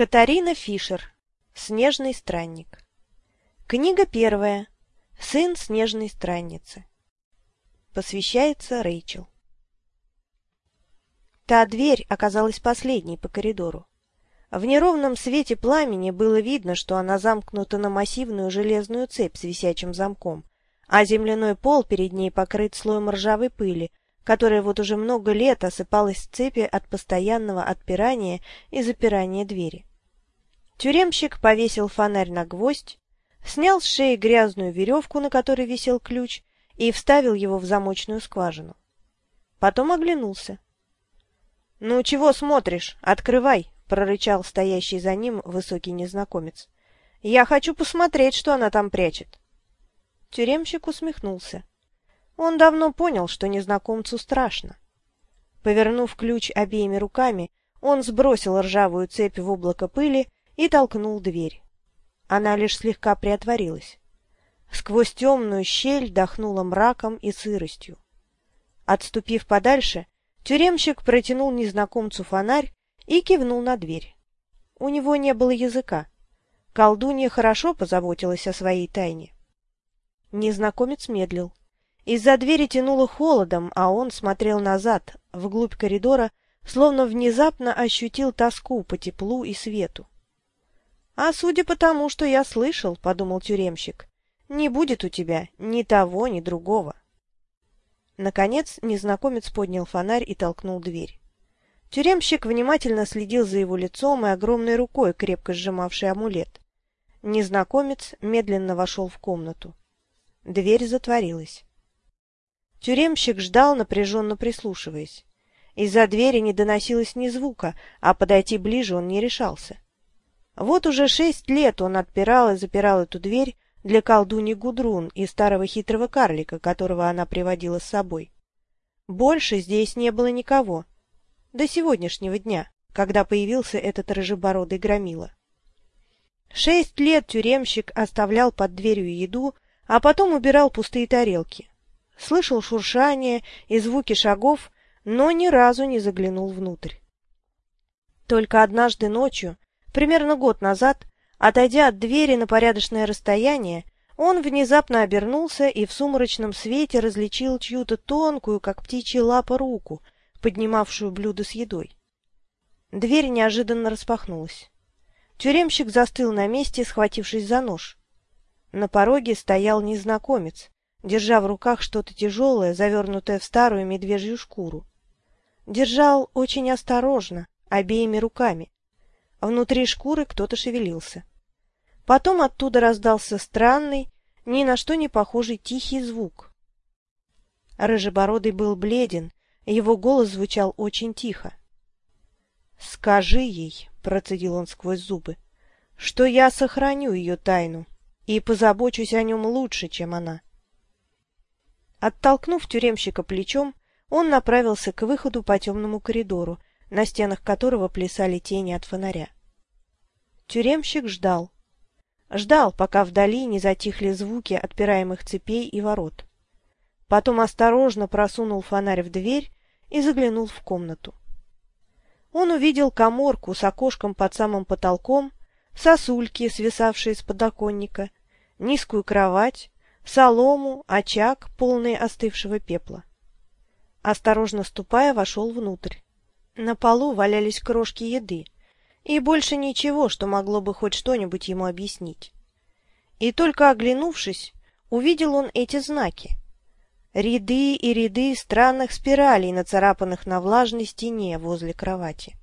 Катарина Фишер. Снежный странник. Книга первая. Сын снежной странницы. Посвящается Рэйчел. Та дверь оказалась последней по коридору. В неровном свете пламени было видно, что она замкнута на массивную железную цепь с висячим замком, а земляной пол перед ней покрыт слоем ржавой пыли, которая вот уже много лет осыпалась с цепи от постоянного отпирания и запирания двери. Тюремщик повесил фонарь на гвоздь, снял с шеи грязную веревку, на которой висел ключ, и вставил его в замочную скважину. Потом оглянулся. — Ну, чего смотришь? Открывай! — прорычал стоящий за ним высокий незнакомец. — Я хочу посмотреть, что она там прячет. Тюремщик усмехнулся. Он давно понял, что незнакомцу страшно. Повернув ключ обеими руками, он сбросил ржавую цепь в облако пыли и толкнул дверь. Она лишь слегка приотворилась. Сквозь темную щель дохнуло мраком и сыростью. Отступив подальше, тюремщик протянул незнакомцу фонарь и кивнул на дверь. У него не было языка. Колдунья хорошо позаботилась о своей тайне. Незнакомец медлил. Из-за двери тянуло холодом, а он смотрел назад, вглубь коридора, словно внезапно ощутил тоску по теплу и свету. — А судя по тому, что я слышал, — подумал тюремщик, — не будет у тебя ни того, ни другого. Наконец незнакомец поднял фонарь и толкнул дверь. Тюремщик внимательно следил за его лицом и огромной рукой, крепко сжимавшей амулет. Незнакомец медленно вошел в комнату. Дверь затворилась. Тюремщик ждал, напряженно прислушиваясь. Из-за двери не доносилось ни звука, а подойти ближе он не решался. Вот уже шесть лет он отпирал и запирал эту дверь для колдуни Гудрун и старого хитрого карлика, которого она приводила с собой. Больше здесь не было никого. До сегодняшнего дня, когда появился этот рыжебородый громила. Шесть лет тюремщик оставлял под дверью еду, а потом убирал пустые тарелки слышал шуршание и звуки шагов, но ни разу не заглянул внутрь. Только однажды ночью, примерно год назад, отойдя от двери на порядочное расстояние, он внезапно обернулся и в сумрачном свете различил чью-то тонкую, как птичья лапа, руку, поднимавшую блюдо с едой. Дверь неожиданно распахнулась. Тюремщик застыл на месте, схватившись за нож. На пороге стоял незнакомец, держа в руках что-то тяжелое, завернутое в старую медвежью шкуру. Держал очень осторожно, обеими руками. Внутри шкуры кто-то шевелился. Потом оттуда раздался странный, ни на что не похожий тихий звук. Рыжебородый был бледен, его голос звучал очень тихо. — Скажи ей, — процедил он сквозь зубы, — что я сохраню ее тайну и позабочусь о нем лучше, чем она. — Оттолкнув тюремщика плечом, он направился к выходу по темному коридору, на стенах которого плясали тени от фонаря. Тюремщик ждал. Ждал, пока вдали не затихли звуки отпираемых цепей и ворот. Потом осторожно просунул фонарь в дверь и заглянул в комнату. Он увидел коморку с окошком под самым потолком, сосульки, свисавшие с подоконника, низкую кровать, солому, очаг, полный остывшего пепла. Осторожно ступая, вошел внутрь. На полу валялись крошки еды, и больше ничего, что могло бы хоть что-нибудь ему объяснить. И только оглянувшись, увидел он эти знаки. Ряды и ряды странных спиралей, нацарапанных на влажной стене возле кровати.